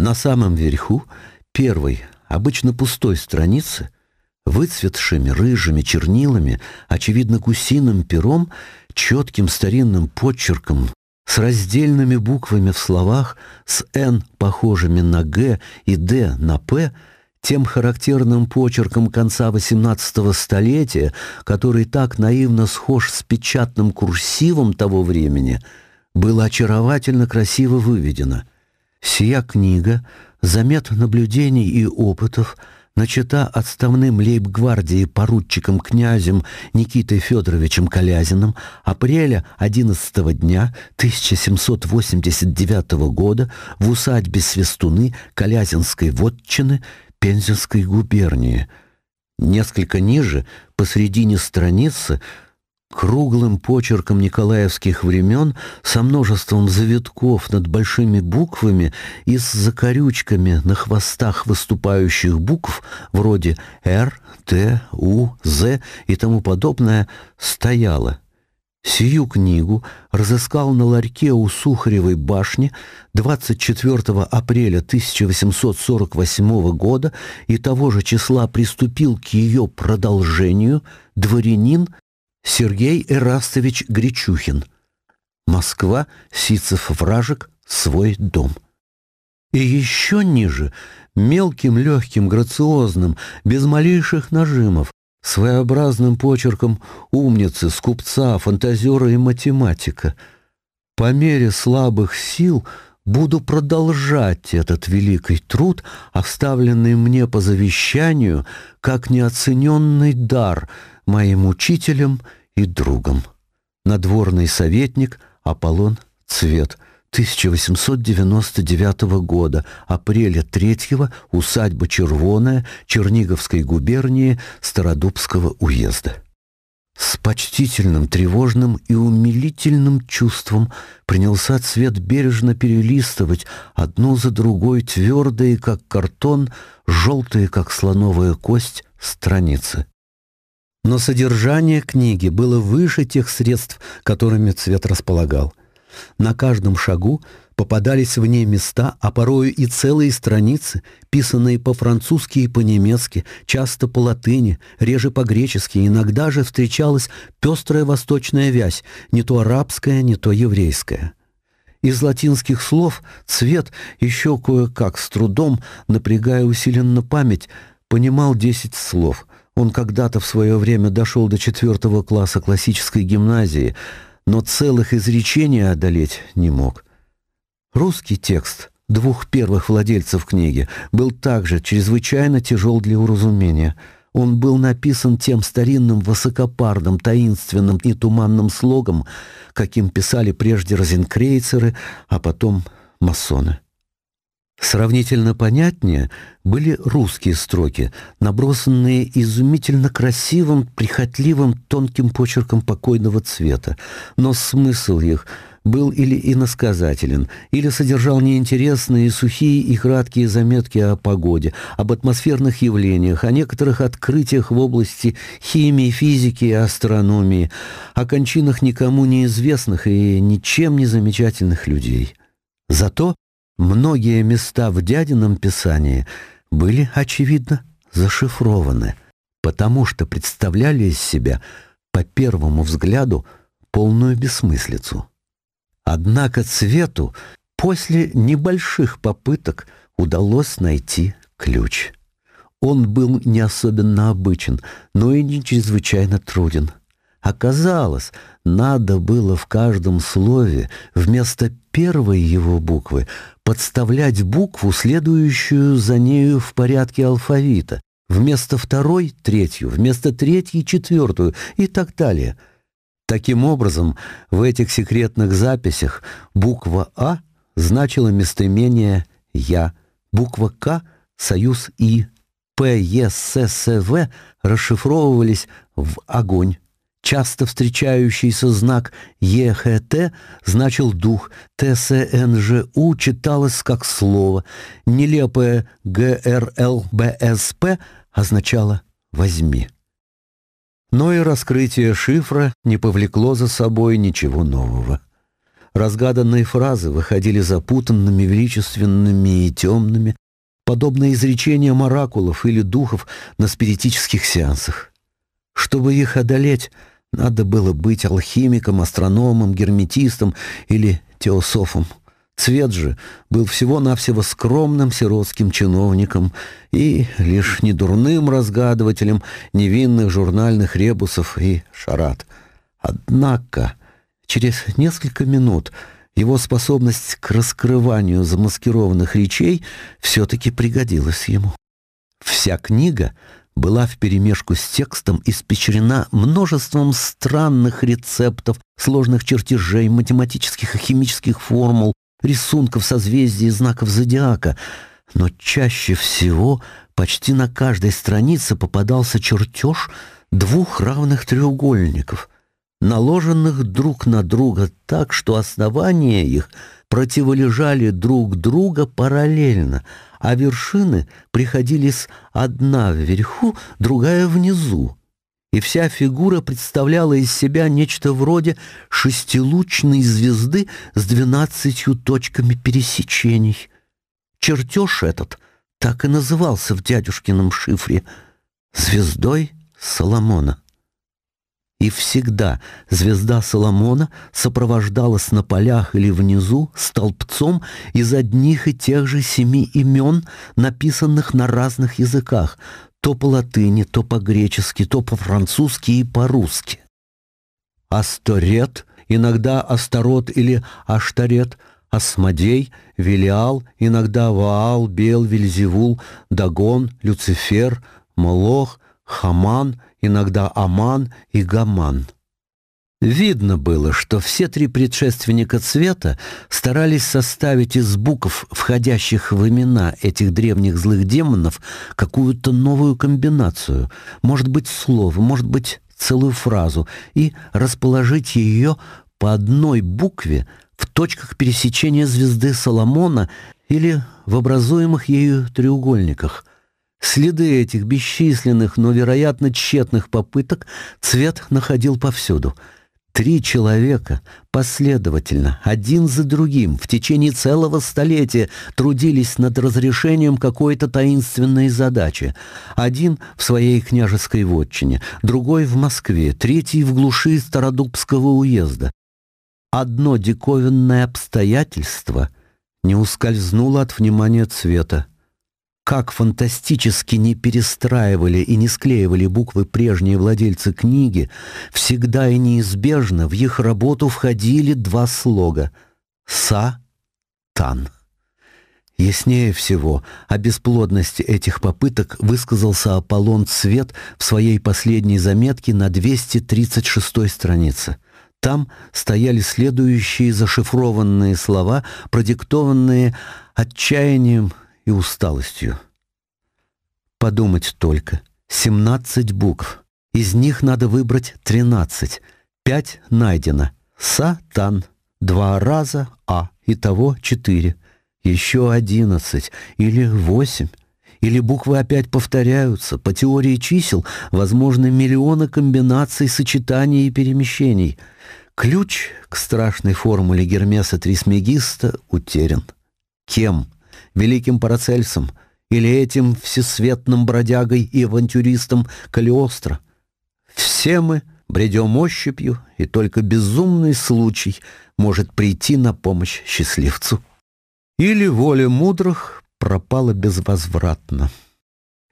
На самом верху первой, обычно пустой страницы, выцветшими рыжими чернилами, очевидно гусиным пером, четким старинным подчерком, с раздельными буквами в словах, с «Н» похожими на «Г» и «Д» на «П», тем характерным почерком конца XVIII столетия, который так наивно схож с печатным курсивом того времени, было очаровательно красиво выведено. Сия книга, замет наблюдений и опытов, начата отставным лейб-гвардии поручиком князем Никитой Федоровичем Колязиным апреля 11 дня 1789 года в усадьбе Свистуны Колязинской вотчины Пензенской губернии. Несколько ниже, посредине страницы, Круглым почерком николаевских времен, со множеством завитков над большими буквами и с закорючками на хвостах выступающих букв, вроде «Р», «Т», «У», «З» и тому подобное, стояло. Сию книгу разыскал на ларьке у Сухаревой башни 24 апреля 1848 года и того же числа приступил к ее продолжению дворянин – Сергей Эрастович Гречухин. Москва, Сицев-Вражек, свой дом. И еще ниже, мелким, легким, грациозным, без малейших нажимов, своеобразным почерком умницы, скупца, фантазера и математика. По мере слабых сил буду продолжать этот великий труд, оставленный мне по завещанию, как неоцененный дар моему учителем и другом. Надворный советник Аполлон Цвет, 1899 года, апреля 3-го, усадьба Червоная, Черниговской губернии, Стародубского уезда. С почтительным, тревожным и умилительным чувством принялся цвет бережно перелистывать одну за другой твердые, как картон, желтые, как слоновая кость, страницы но содержание книги было выше тех средств, которыми цвет располагал. На каждом шагу попадались в ней места, а порою и целые страницы, писанные по-французски и по-немецки, часто по-латыни, реже по-гречески, иногда же встречалась пестрая восточная вязь, не то арабская, не то еврейская. Из латинских слов цвет, еще кое-как с трудом, напрягая усиленно память, понимал десять слов — он когда-то в свое время дошел до четвертого класса классической гимназии, но целых изречений одолеть не мог. Русский текст двух первых владельцев книги был также чрезвычайно тяжел для уразумения. Он был написан тем старинным, высокопарным, таинственным и туманным слогом, каким писали прежде розенкрейцеры, а потом масоны. Сравнительно понятнее были русские строки, набросанные изумительно красивым, прихотливым, тонким почерком покойного цвета. Но смысл их был или иносказателен, или содержал неинтересные, сухие и краткие заметки о погоде, об атмосферных явлениях, о некоторых открытиях в области химии, физики и астрономии, о кончинах никому неизвестных и ничем не замечательных людей. Зато Многие места в дядином писании были, очевидно, зашифрованы, потому что представляли из себя, по первому взгляду, полную бессмыслицу. Однако цвету после небольших попыток удалось найти ключ. Он был не особенно обычен, но и не чрезвычайно труден – оказалось, надо было в каждом слове вместо первой его буквы подставлять букву, следующую за нею в порядке алфавита, вместо второй — третью, вместо третьей — четвертую и так далее. Таким образом, в этих секретных записях буква «А» значила местоимение «Я», буква «К» — союз «И», «П», «Е», «С», «С», «В» расшифровывались в «огонь» часто встречающийся знак «ЕХТ» значил «дух», «ТСНЖУ» читалось как слово, нелепое «ГРЛБСП» означало «возьми». Но и раскрытие шифра не повлекло за собой ничего нового. Разгаданные фразы выходили запутанными, величественными и темными, подобно изречениям оракулов или духов на спиритических сеансах. Чтобы их одолеть — надо было быть алхимиком, астрономом, герметистом или теософом. Цвет же был всего-навсего скромным сиротским чиновником и лишь недурным разгадывателем невинных журнальных ребусов и шарат. Однако через несколько минут его способность к раскрыванию замаскированных речей все-таки пригодилась ему. Вся книга была вперемешку с текстом испечрена множеством странных рецептов, сложных чертежей, математических и химических формул, рисунков созвездий и знаков зодиака, но чаще всего почти на каждой странице попадался чертеж двух равных треугольников, наложенных друг на друга так, что основания их противолежали друг друга параллельно, а вершины приходились одна вверху, другая внизу и вся фигура представляла из себя нечто вроде шестилучной звезды с двенадцатью точками пересечений. Чертеж этот так и назывался в дядюшкином шифре «Звездой Соломона». И всегда звезда Соломона сопровождалась на полях или внизу столбцом из одних и тех же семи имен, написанных на разных языках, то по латыни, то по-гречески, то по-французски и по-русски. Асторет, иногда Астарот или Аштарет, Асмодей, Велиал, иногда Ваал, Бел, Вельзевул, Дагон, Люцифер, Молох, Хаман, иногда Аман и Гаман. Видно было, что все три предшественника цвета старались составить из букв, входящих в имена этих древних злых демонов, какую-то новую комбинацию, может быть, слово, может быть, целую фразу, и расположить ее по одной букве в точках пересечения звезды Соломона или в образуемых ею треугольниках – Следы этих бесчисленных, но, вероятно, тщетных попыток цвет находил повсюду — Три человека последовательно, один за другим, в течение целого столетия трудились над разрешением какой-то таинственной задачи. Один в своей княжеской вотчине, другой в Москве, третий в глуши Стародубского уезда. Одно диковинное обстоятельство не ускользнуло от внимания цвета как фантастически не перестраивали и не склеивали буквы прежние владельцы книги, всегда и неизбежно в их работу входили два слога «са-тан». Яснее всего о бесплодности этих попыток высказался Аполлон Цвет в своей последней заметке на 236 странице. Там стояли следующие зашифрованные слова, продиктованные отчаянием и усталостью. Подумать только, 17 букв. Из них надо выбрать 13. 5 найдено. Сатан. Два раза А. Итого 4. Еще 11 или 8. Или буквы опять повторяются. По теории чисел возможны миллионы комбинаций, сочетаний и перемещений. Ключ к страшной формуле Гермеса Трисмегиста утерян. Кем? великим Парацельсом, или этим всесветным бродягой и авантюристом Калиостро. Все мы бредем ощупью, и только безумный случай может прийти на помощь счастливцу. Или воля мудрых пропала безвозвратно.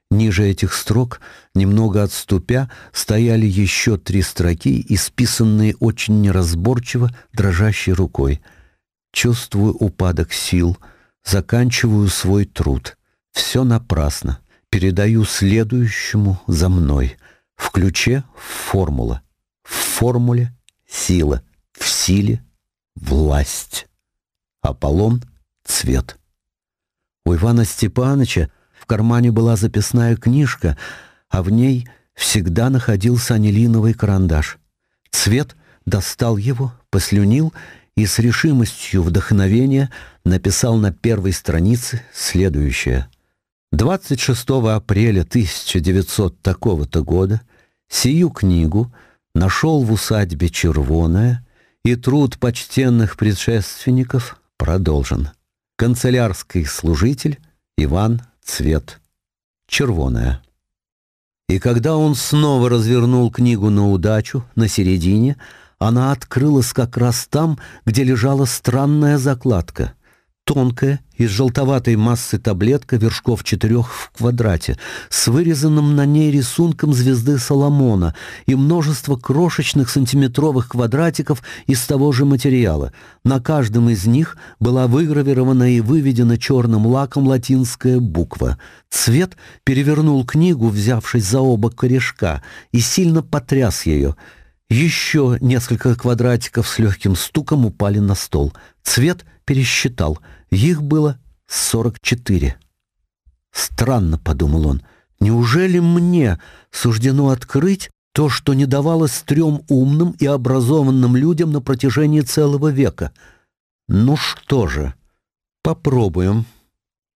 Ниже этих строк, немного отступя, стояли еще три строки, исписанные очень неразборчиво, дрожащей рукой. «Чувствую упадок сил», заканчиваю свой труд. Все напрасно. Передаю следующему за мной. В ключе — формула. В формуле — сила. В силе — власть. Аполлон — цвет. У Ивана Степановича в кармане была записная книжка, а в ней всегда находился анилиновый карандаш. Цвет достал его, послюнил и с решимостью вдохновения написал на первой странице следующее. 26 апреля 1900 такого-то года сию книгу нашел в усадьбе Червоная и труд почтенных предшественников продолжен. Канцелярский служитель Иван Цвет. Червоная. И когда он снова развернул книгу на удачу, на середине, она открылась как раз там, где лежала странная закладка — Тонкая, из желтоватой массы таблетка вершков четырех в квадрате, с вырезанным на ней рисунком звезды Соломона и множество крошечных сантиметровых квадратиков из того же материала. На каждом из них была выгравирована и выведена черным лаком латинская буква. Цвет перевернул книгу, взявшись за оба корешка, и сильно потряс ее — еще несколько квадратиков с легким стуком упали на стол. Цвет пересчитал. Их было сорок четыре. «Странно», — подумал он, — «неужели мне суждено открыть то, что не давалось трем умным и образованным людям на протяжении целого века? Ну что же, попробуем».